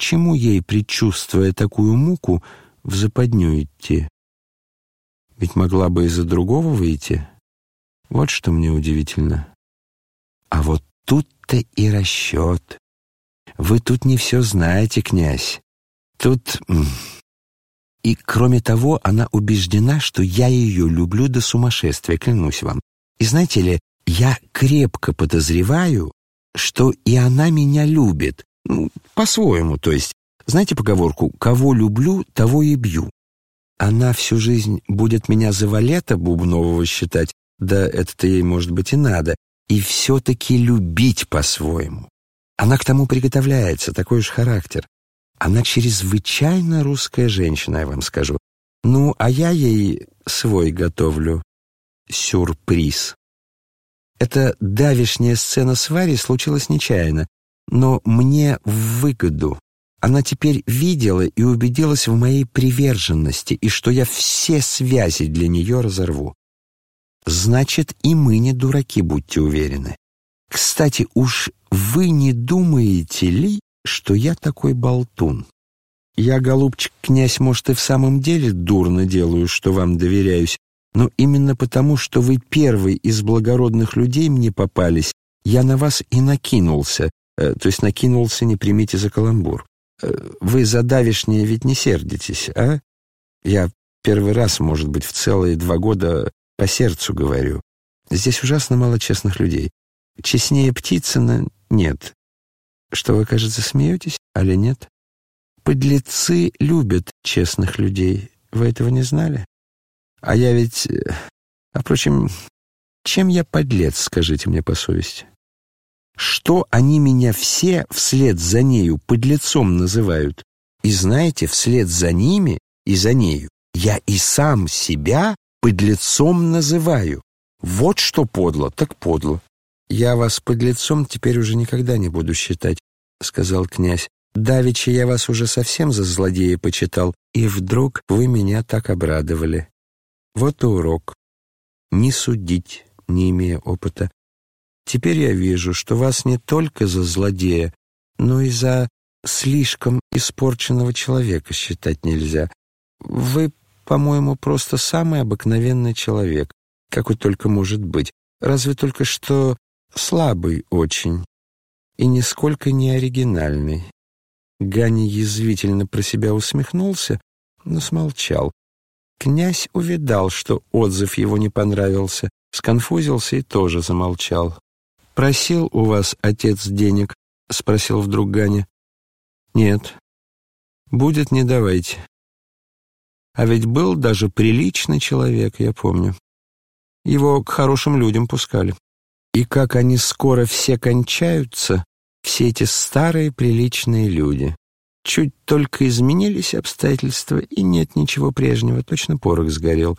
чему ей, предчувствуя такую муку, в западню идти? Ведь могла бы из-за другого выйти. Вот что мне удивительно. А вот тут-то и расчет. Вы тут не все знаете, князь. Тут... И, кроме того, она убеждена, что я ее люблю до сумасшествия, клянусь вам. И знаете ли, я крепко подозреваю, что и она меня любит. По-своему, то есть. Знаете поговорку «кого люблю, того и бью». Она всю жизнь будет меня за валета Бубнового считать, да это-то ей, может быть, и надо, и все-таки любить по-своему. Она к тому приготовляется, такой уж характер. Она чрезвычайно русская женщина, я вам скажу. Ну, а я ей свой готовлю. Сюрприз. Эта давишняя сцена с Варей случилась нечаянно, но мне в выгоду. Она теперь видела и убедилась в моей приверженности и что я все связи для нее разорву. Значит, и мы не дураки, будьте уверены. Кстати, уж вы не думаете ли, что я такой болтун? Я, голубчик, князь, может, и в самом деле дурно делаю, что вам доверяюсь, но именно потому, что вы первый из благородных людей мне попались, я на вас и накинулся, то есть накинулся, не примите за каламбур. Э, вы за давишнее ведь не сердитесь, а? Я первый раз, может быть, в целые два года по сердцу говорю. Здесь ужасно мало честных людей. Честнее Птицына нет. Что вы, кажется, смеетесь, али нет? Подлецы любят честных людей. Вы этого не знали? А я ведь... Э, а, впрочем, чем я подлец, скажите мне по совести? Что они меня все вслед за нею подлецом называют? И знаете, вслед за ними и за нею я и сам себя подлецом называю. Вот что подло, так подло. «Я вас под лицом теперь уже никогда не буду считать», — сказал князь. «Давеча я вас уже совсем за злодея почитал, и вдруг вы меня так обрадовали. Вот и урок. Не судить, не имея опыта. Теперь я вижу, что вас не только за злодея, но и за слишком испорченного человека считать нельзя. Вы, по-моему, просто самый обыкновенный человек, какой только может быть. Разве только что слабый очень и нисколько не оригинальный. Гани язвительно про себя усмехнулся, но смолчал. Князь увидал, что отзыв его не понравился, сконфузился и тоже замолчал. «Просил у вас отец денег?» — спросил вдруг Ганя. «Нет. Будет, не давайте. А ведь был даже приличный человек, я помню. Его к хорошим людям пускали. И как они скоро все кончаются, все эти старые приличные люди. Чуть только изменились обстоятельства, и нет ничего прежнего, точно порох сгорел.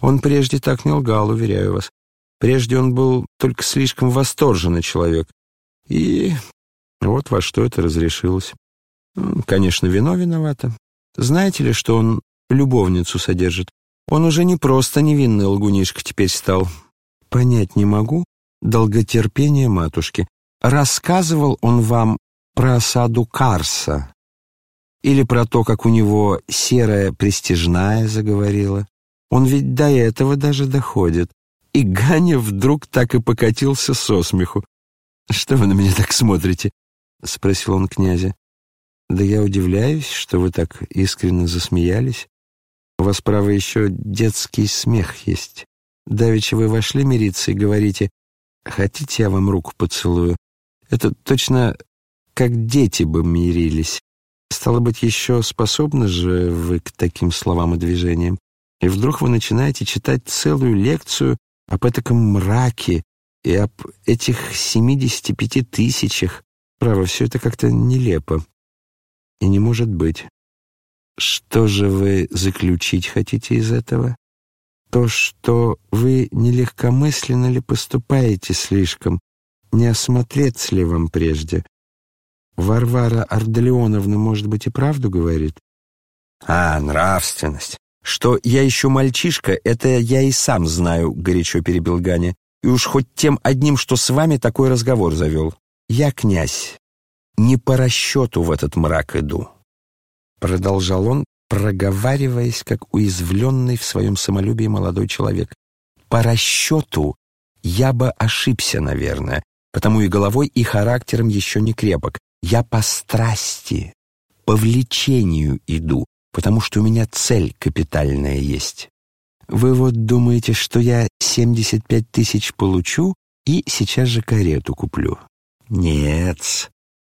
Он прежде так не лгал, уверяю вас. Прежде он был только слишком восторженный человек. И вот во что это разрешилось. Конечно, вино виновато. Знаете ли, что он любовницу содержит? Он уже не просто невинный лгунишка теперь стал. Понять не могу, долготерпение матушки. Рассказывал он вам про осаду Карса? Или про то, как у него серая престижная заговорила? Он ведь до этого даже доходит. И Ганя вдруг так и покатился со смеху. «Что вы на меня так смотрите?» — спросил он князя. «Да я удивляюсь, что вы так искренне засмеялись. У вас, право, еще детский смех есть. Давеча вы вошли мириться и говорите, Хотите, я вам руку поцелую? Это точно как дети бы мирились. Стало быть, еще способны же вы к таким словам и движениям. И вдруг вы начинаете читать целую лекцию об этом мраке и об этих 75 тысячах. Право, все это как-то нелепо. И не может быть. Что же вы заключить хотите из этого? то, что вы нелегкомысленно ли поступаете слишком, не осмотреться ли вам прежде? Варвара Арделеоновна, может быть, и правду говорит? А, нравственность. Что я еще мальчишка, это я и сам знаю, горячо перебил Ганя. И уж хоть тем одним, что с вами такой разговор завел. Я князь. не по расчету в этот мрак иду. Продолжал он, проговариваясь, как уязвленный в своем самолюбии молодой человек. По расчету я бы ошибся, наверное, потому и головой, и характером еще не крепок. Я по страсти, по влечению иду, потому что у меня цель капитальная есть. Вы вот думаете, что я 75 тысяч получу и сейчас же карету куплю? Нет,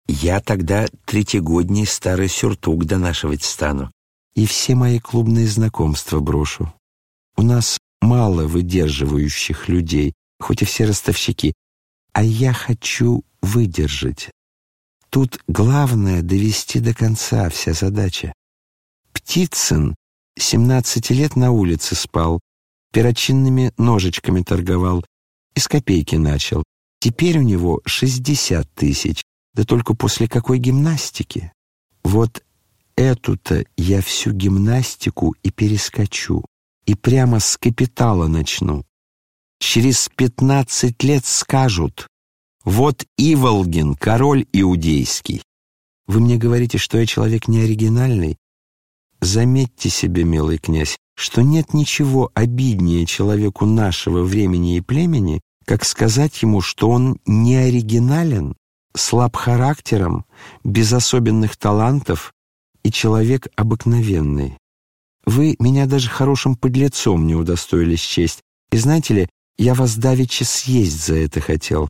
я тогда третьегодний старый сюртук донашивать стану и все мои клубные знакомства брошу. У нас мало выдерживающих людей, хоть и все ростовщики, а я хочу выдержать. Тут главное довести до конца вся задача. Птицын 17 лет на улице спал, перочинными ножичками торговал, из копейки начал. Теперь у него 60 тысяч, да только после какой гимнастики? Вот эту-то я всю гимнастику и перескочу, и прямо с капитала начну. Через пятнадцать лет скажут, вот Иволгин, король иудейский. Вы мне говорите, что я человек неоригинальный? Заметьте себе, милый князь, что нет ничего обиднее человеку нашего времени и племени, как сказать ему, что он не оригинален, слаб характером, без особенных талантов и человек обыкновенный. Вы меня даже хорошим подлецом не удостоились честь, и знаете ли, я вас давеча съесть за это хотел.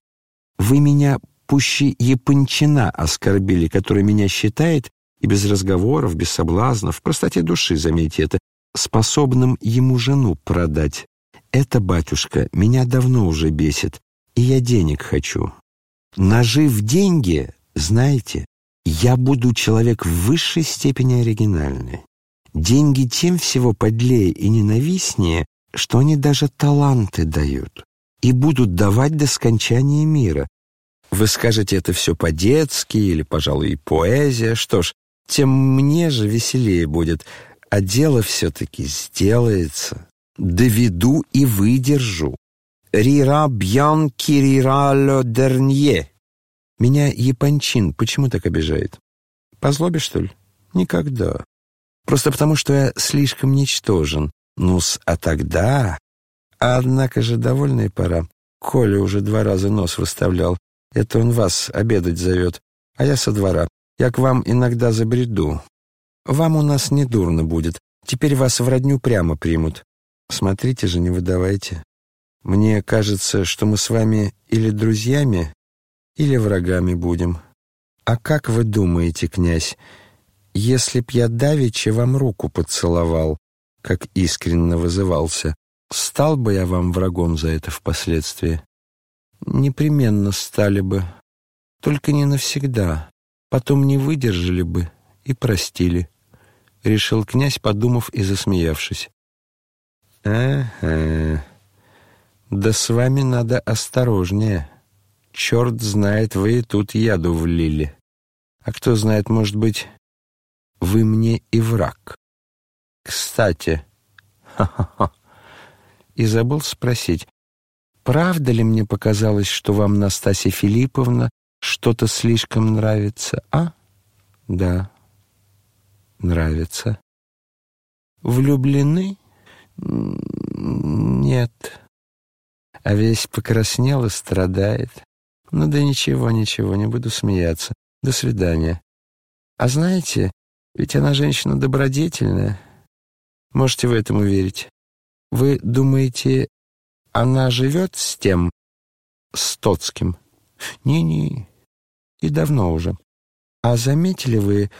Вы меня пуще Япончина оскорбили, который меня считает, без разговоров, без соблазнов, в простоте души, заметьте это, способным ему жену продать. Это, батюшка, меня давно уже бесит, и я денег хочу. Нажив деньги, знаете, я буду человек в высшей степени оригинальный. Деньги тем всего подлее и ненавистнее, что они даже таланты дают и будут давать до скончания мира. Вы скажете, это все по-детски или, пожалуй, поэзия. Что ж, тем мне же веселее будет, а дело все-таки сделается. Доведу и выдержу. Рира бьян кирира ле дернье. Меня япончин почему так обижает? По злобе, что ли? Никогда. Просто потому, что я слишком ничтожен. Ну-с, а тогда... Однако же довольно пора. Коля уже два раза нос выставлял. Это он вас обедать зовет, а я со двора. Я к вам иногда забреду. Вам у нас не дурно будет. Теперь вас в родню прямо примут. Смотрите же, не выдавайте. Мне кажется, что мы с вами или друзьями, или врагами будем. А как вы думаете, князь, если б я давеча вам руку поцеловал, как искренно вызывался, стал бы я вам врагом за это впоследствии? Непременно стали бы, только не навсегда. Потом не выдержали бы и простили, — решил князь, подумав и засмеявшись. «Ага, да с вами надо осторожнее. Черт знает, вы и тут яду влили. А кто знает, может быть, вы мне и враг. Кстати, ха-ха-ха, и забыл спросить, правда ли мне показалось, что вам, Настасья Филипповна, что-то слишком нравится, а? Да, нравится. Влюблены? Нет. А весь покраснел и страдает. Ну да ничего, ничего, не буду смеяться. До свидания. А знаете, ведь она женщина добродетельная. Можете вы этому верить? Вы думаете, она живет с тем, с Тоцким? Не-не, и давно уже. А заметили вы,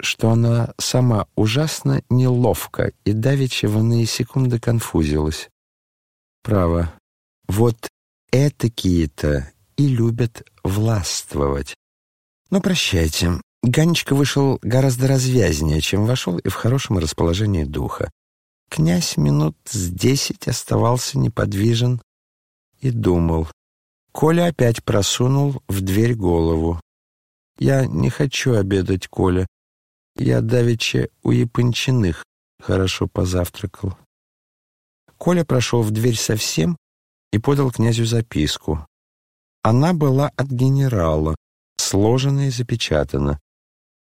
что она сама ужасно неловко и давеча в иные секунды конфузилась? Право, вот этакие-то и любят властвовать. Ну, прощайте, Ганечка вышел гораздо развязнее, чем вошел, и в хорошем расположении духа. Князь минут с десять оставался неподвижен и думал. Коля опять просунул в дверь голову. «Я не хочу обедать, Коля. Я давеча у Япончиных хорошо позавтракал». Коля прошел в дверь совсем и подал князю записку. Она была от генерала, с сложено и запечатано.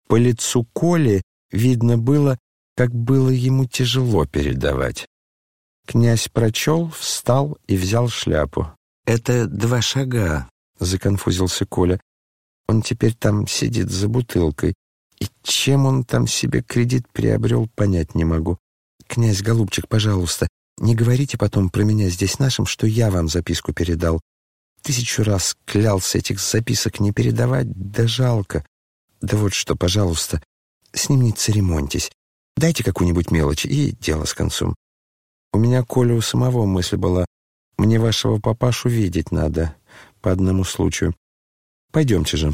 По лицу Коли видно было, как было ему тяжело передавать. Князь прочел, встал и взял шляпу. «Это два шага», — законфузился Коля. «Он теперь там сидит за бутылкой. И чем он там себе кредит приобрел, понять не могу. Князь Голубчик, пожалуйста, не говорите потом про меня здесь нашим, что я вам записку передал. Тысячу раз клялся этих записок не передавать, да жалко. Да вот что, пожалуйста, с ним не церемоньтесь. Дайте какую-нибудь мелочь, и дело с концом. У меня, Коля, у самого мысль была, мне вашего папашу видеть надо по одному случаю. Пойдемте же.